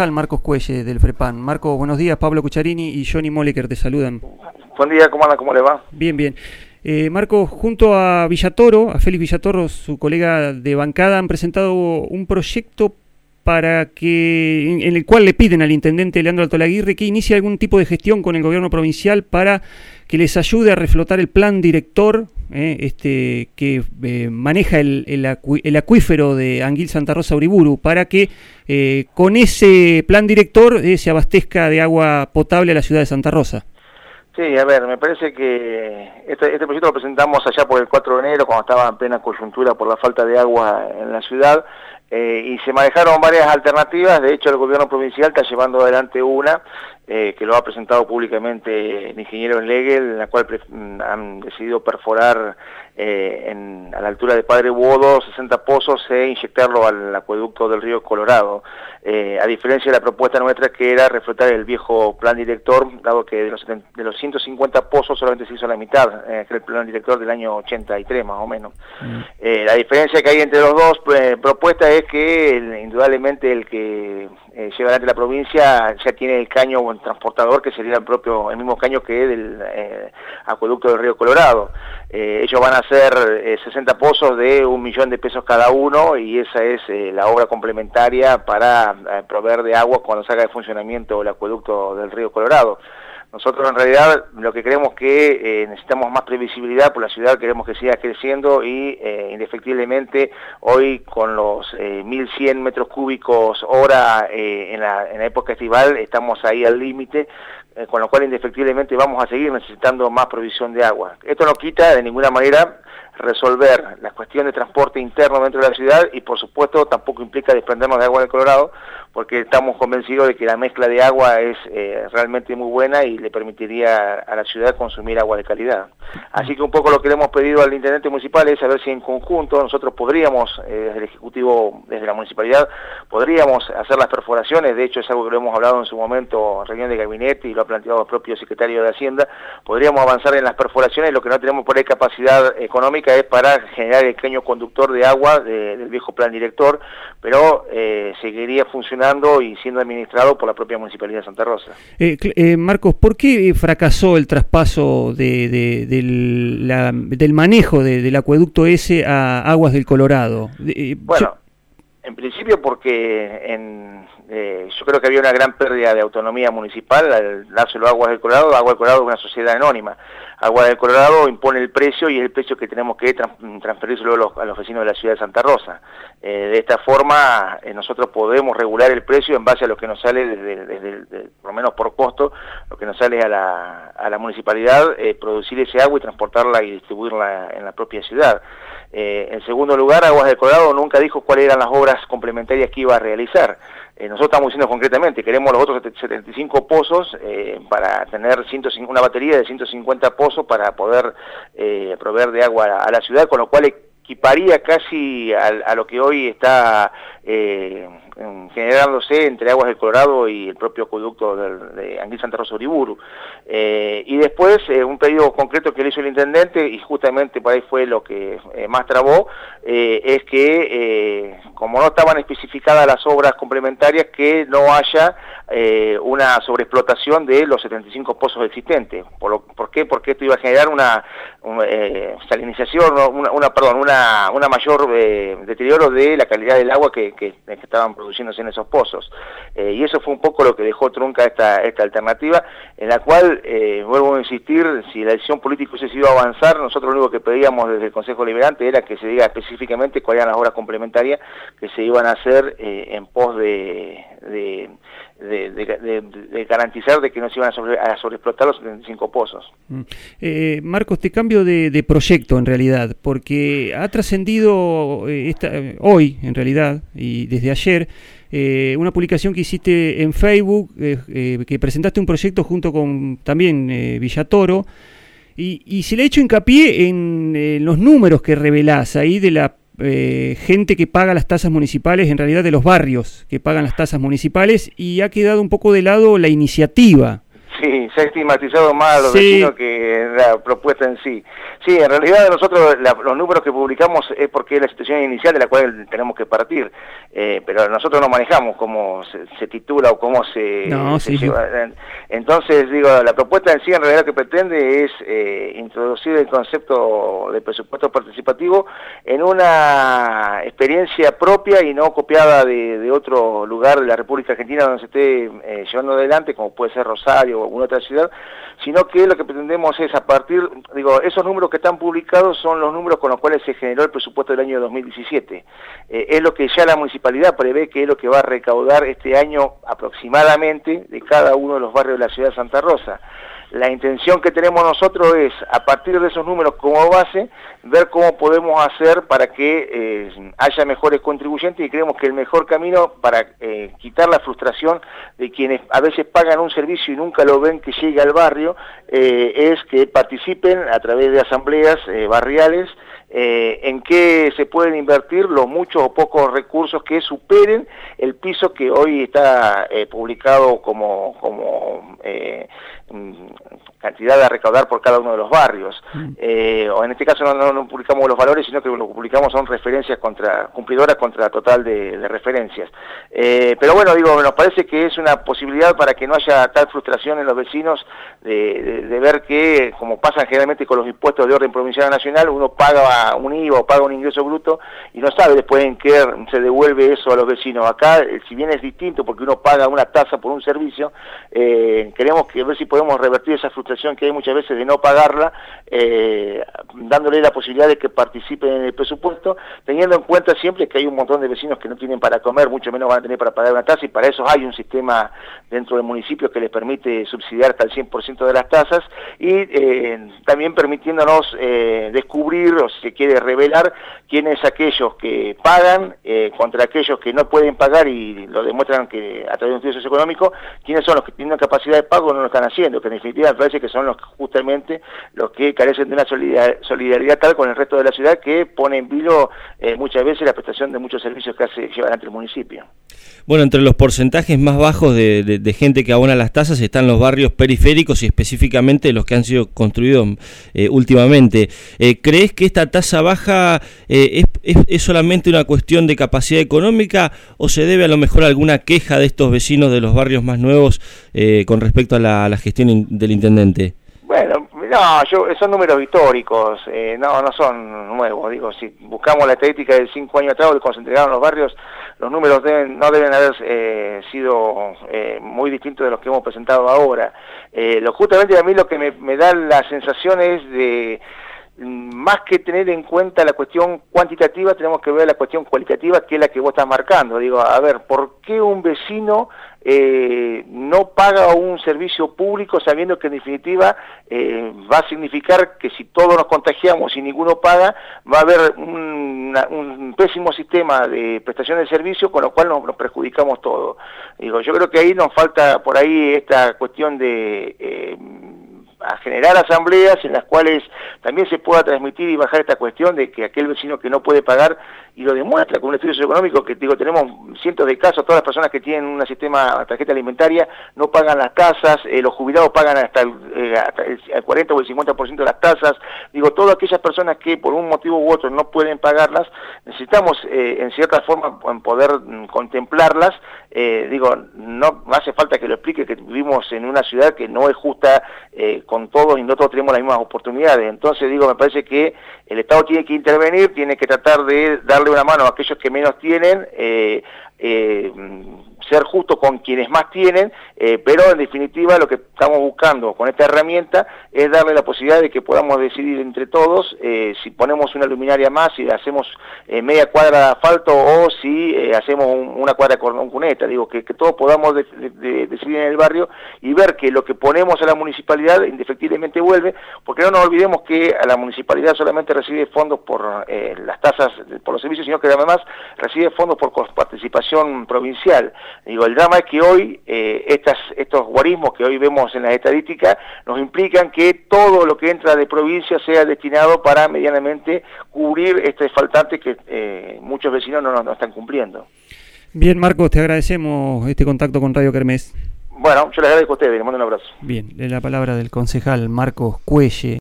concejal Marcos Cuelle del FREPAN. Marcos, buenos días. Pablo Cucharini y Johnny Moleker te saludan. Buen día, ¿cómo anda? ¿Cómo le va? Bien, bien. Eh, Marcos, junto a Villatoro, a Félix Villatoro, su colega de bancada, han presentado un proyecto para que en, el cual le piden al intendente Leandro Altolaguirre que inicie algún tipo de gestión con el gobierno provincial para que les ayude a reflotar el plan director eh, este, que eh, maneja el, el, acuífero de Anguil Santa Rosa Uriburu, para que eh, con ese plan director se abastezca de agua potable a la ciudad de Santa Rosa. Sí, a ver, me parece que este, este proyecto lo presentamos allá por el 4 de enero, cuando estaba en plena coyuntura por la falta de agua en la ciudad. Eh, y se manejaron varias alternativas, de hecho el gobierno provincial está llevando adelante una eh, que lo ha presentado públicamente el ingeniero Legel, en la cual mm, han decidido perforar eh, en, a la altura de Padre Bodo 60 pozos e inyectarlo al acueducto del río Colorado. a diferencia de la propuesta nuestra que era reflotar el viejo plan director, dado que de los, de los 150 pozos solamente se hizo la mitad, que el plan director del año 83 más o menos. Mm. la diferencia que hay entre los dos propuestas es que indudablemente el que eh, lleva adelante la provincia ya tiene el caño o el transportador que sería el propio el mismo caño que del eh, acueducto del río Colorado. Eh, ellos van a hacer 60 pozos de un millón de pesos cada uno y esa es la obra complementaria para proveer de agua cuando salga de funcionamiento el acueducto del río Colorado. Nosotros en realidad lo que creemos que eh, necesitamos más previsibilidad por la ciudad, queremos que siga creciendo y eh, indefectiblemente hoy con los 1.100 eh, metros cúbicos hora en la, en, la, época estival estamos ahí al límite, con lo cual indefectiblemente vamos a seguir necesitando más provisión de agua. Esto no quita de ninguna manera resolver la cuestión de transporte interno dentro de la ciudad y por supuesto tampoco implica desprendernos de agua del Colorado porque estamos convencidos de que la mezcla de agua es eh, realmente muy buena y le permitiría a la ciudad consumir agua de calidad. Así que un poco lo que le hemos pedido al intendente municipal es saber si en conjunto nosotros podríamos, eh, desde el Ejecutivo, desde la municipalidad, podríamos hacer las perforaciones, de hecho es algo que lo hemos hablado en su momento en reunión de gabinete y lo ha planteado el propio secretario de Hacienda, podríamos avanzar en las perforaciones, lo que no tenemos por ahí capacidad económica es para generar el caño conductor de agua del viejo plan director, pero eh, seguiría funcionando y siendo administrado por la propia Municipalidad de Santa Rosa. Eh, Marcos, ¿por qué fracasó el traspaso de, del, manejo del acueducto ese a Aguas del Colorado? Eh, bueno, en principio porque en, yo creo que había una gran pérdida de autonomía municipal al dárselo a Aguas del Colorado. Aguas del Colorado es una sociedad anónima. Agua del Colorado impone el precio y es el precio que tenemos que transferírselo a los, vecinos de la ciudad de Santa Rosa. Eh, de esta forma eh, nosotros podemos regular el precio en base a lo que nos sale, desde, por lo menos por costo, lo que nos sale a la, municipalidad, eh, producir ese agua y transportarla y distribuirla en la propia ciudad. en segundo lugar, Aguas del Colorado nunca dijo cuáles eran las obras complementarias que iba a realizar. Eh, nosotros estamos diciendo concretamente, queremos los otros 75 pozos eh, para tener una batería de 150 pozos para poder eh, proveer de agua a, la ciudad, con lo cual equiparía casi a, lo que hoy está generándose entre Aguas del Colorado y el propio acueducto de Anguil Santa Rosa Uriburu. y después, un pedido concreto que le hizo el intendente, y justamente por ahí fue lo que más trabó, es que como no estaban especificadas las obras complementarias, que no haya eh, una sobreexplotación de los 75 pozos existentes. ¿Por, ¿por qué? Porque esto iba a generar una, eh, salinización, una, perdón, una, mayor eh, deterioro de la calidad del agua que, que, estaban produciéndose en esos pozos. y eso fue un poco lo que dejó trunca esta, esta alternativa, en la cual, vuelvo a insistir, si la decisión política hubiese sido avanzar, nosotros lo único que pedíamos desde el Consejo Liberante era que se diga específicamente cuáles eran las obras complementarias que se iban a hacer eh, en pos de, de, garantizar de que no se iban a, sobre, a sobreexplotar los 75 pozos. Mm. Eh, Marcos, te cambio de, proyecto en realidad, porque ha trascendido eh, hoy en realidad y desde ayer una publicación que hiciste en Facebook, que presentaste un proyecto junto con también Villatoro, y, y, se le ha hecho hincapié en los números que revelás ahí de la eh, gente que paga las tasas municipales, en realidad de los barrios que pagan las tasas municipales, y ha quedado un poco de lado la iniciativa. Sí, se ha estigmatizado más a los vecinos que la propuesta en sí. Sí, en realidad nosotros los números que publicamos es porque es la situación inicial de la cual tenemos que partir, eh, pero nosotros no manejamos cómo se, titula o cómo se, lleva. Entonces, digo, la propuesta en sí en realidad lo que pretende es eh, introducir el concepto de presupuesto participativo en una experiencia propia y no copiada de, otro lugar de la República Argentina donde se esté eh, llevando adelante, como puede ser Rosario o alguna otra ciudad, sino que lo que pretendemos es a partir, digo, esos números que están publicados son los números con los cuales se generó el presupuesto del año 2017. Eh, es lo que ya la municipalidad prevé que es lo que va a recaudar este año aproximadamente de cada uno de los barrios de la ciudad de Santa Rosa. La intención que tenemos nosotros es, a partir de esos números como base, ver cómo podemos hacer para que eh, haya mejores contribuyentes y creemos que el mejor camino para eh, quitar la frustración de quienes a veces pagan un servicio y nunca lo ven que llegue al barrio, eh, es que participen a través de asambleas barriales en qué se pueden invertir los muchos o pocos recursos que superen el piso que hoy está publicado como, como cantidad a recaudar por cada uno de los barrios. Mm. Eh, o en este caso no, publicamos los valores, sino que lo que publicamos son referencias contra, cumplidoras contra total de, referencias. Eh, pero bueno, digo, nos parece que es una posibilidad para que no haya tal frustración en los vecinos de, ver que, como pasa generalmente con los impuestos de orden provincial o nacional, uno paga un IVA o paga un ingreso bruto y no sabe después en qué se devuelve eso a los vecinos. Acá, eh, si bien es distinto porque uno paga una tasa por un servicio, queremos que ver si podemos revertir esa frustración que hay muchas veces de no pagarla, eh, dándole la posibilidad de que participen en el presupuesto, teniendo en cuenta siempre que hay un montón de vecinos que no tienen para comer, mucho menos van a tener para pagar una tasa, y para eso hay un sistema dentro del municipio que les permite subsidiar hasta el 100% de las tasas, y eh, también permitiéndonos eh, descubrir, o si se quiere revelar, quiénes aquellos que pagan contra aquellos que no pueden pagar y lo demuestran que a través de un estudio socioeconómico, quiénes son los que tienen capacidad de pago o no lo están haciendo, que en definitiva parece que son los justamente los que carecen de una solidaridad tal con el resto de la ciudad que pone en vilo eh, muchas veces la prestación de muchos servicios que hace lleva adelante el municipio. Bueno, entre los porcentajes más bajos de, gente que abona las tasas están los barrios periféricos y específicamente los que han sido construidos eh, últimamente. Eh, ¿Crees que esta tasa baja es, es, solamente una cuestión de capacidad económica o se debe a lo mejor a alguna queja de estos vecinos de los barrios más nuevos con respecto a la gestión del intendente? Bueno, no, yo, son números históricos, eh, no, no son nuevos. Digo, si buscamos la estadística de cinco años atrás, cuando se entregaron los barrios, los números no deben haber eh, sido eh, muy distintos de los que hemos presentado ahora. lo, justamente a mí lo que me, me da la sensación es de más que tener en cuenta la cuestión cuantitativa, tenemos que ver la cuestión cualitativa, que es la que vos estás marcando. Digo, a ver, ¿por qué un vecino eh, no paga un servicio público sabiendo que en definitiva eh, va a significar que si todos nos contagiamos y ninguno paga, va a haber un, pésimo sistema de prestación de servicio con lo cual nos, perjudicamos todos. Digo, yo creo que ahí nos falta por ahí esta cuestión de... Eh, a generar asambleas en las cuales también se pueda transmitir y bajar esta cuestión de que aquel vecino que no puede pagar y lo demuestra con un estudio socioeconómico que digo tenemos cientos de casos, todas las personas que tienen un sistema tarjeta alimentaria no pagan las tasas, eh, los jubilados pagan hasta el, eh, el, 40 o el 50% de las tasas, digo, todas aquellas personas que por un motivo u otro no pueden pagarlas, necesitamos eh, en cierta forma poder mm, contemplarlas, digo, no hace falta que lo explique que vivimos en una ciudad que no es justa con todos y no todos tenemos las mismas oportunidades. Entonces, digo, me parece que el Estado tiene que intervenir, tiene que tratar de darle una mano a aquellos que menos tienen, eh, eh, ser justo con quienes más tienen, eh, pero en definitiva lo que estamos buscando con esta herramienta es darle la posibilidad de que podamos decidir entre todos eh, si ponemos una luminaria más, si hacemos eh, media cuadra de asfalto o si hacemos una cuadra con cuneta, digo, que, todos podamos decidir en el barrio y ver que lo que ponemos a la municipalidad indefectiblemente vuelve, porque no nos olvidemos que a la municipalidad solamente recibe fondos por las tasas, por los servicios, sino que además recibe fondos por participación provincial. Digo, el drama es que hoy eh, estas, estos guarismos que hoy vemos en las estadísticas nos implican que todo lo que entra de provincia sea destinado para medianamente cubrir este faltante que eh, muchos vecinos no, no, están cumpliendo. Bien, Marcos, te agradecemos este contacto con Radio Kermés. Bueno, yo les agradezco a ustedes, les mando un abrazo. Bien, la palabra del concejal Marcos Cuelle.